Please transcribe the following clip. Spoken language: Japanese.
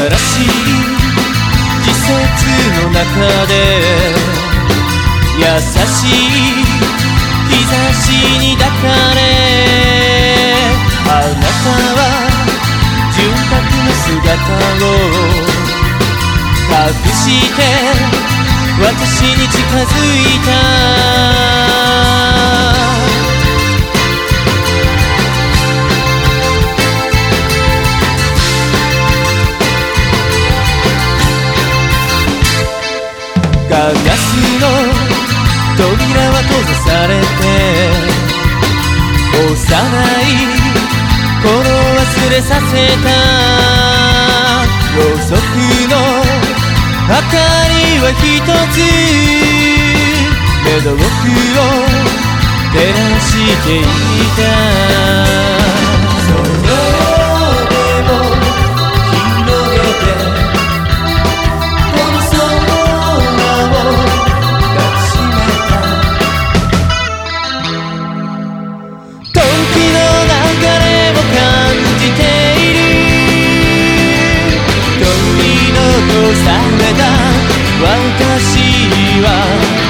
新しい季節の中で優しい日差しに抱かれあなたは潤沢の姿を隠して私に近づいた。ガラスの扉は閉ざされて幼い頃忘れさせたろうそくの明かりは一つ目の奥を照らしていたされた私は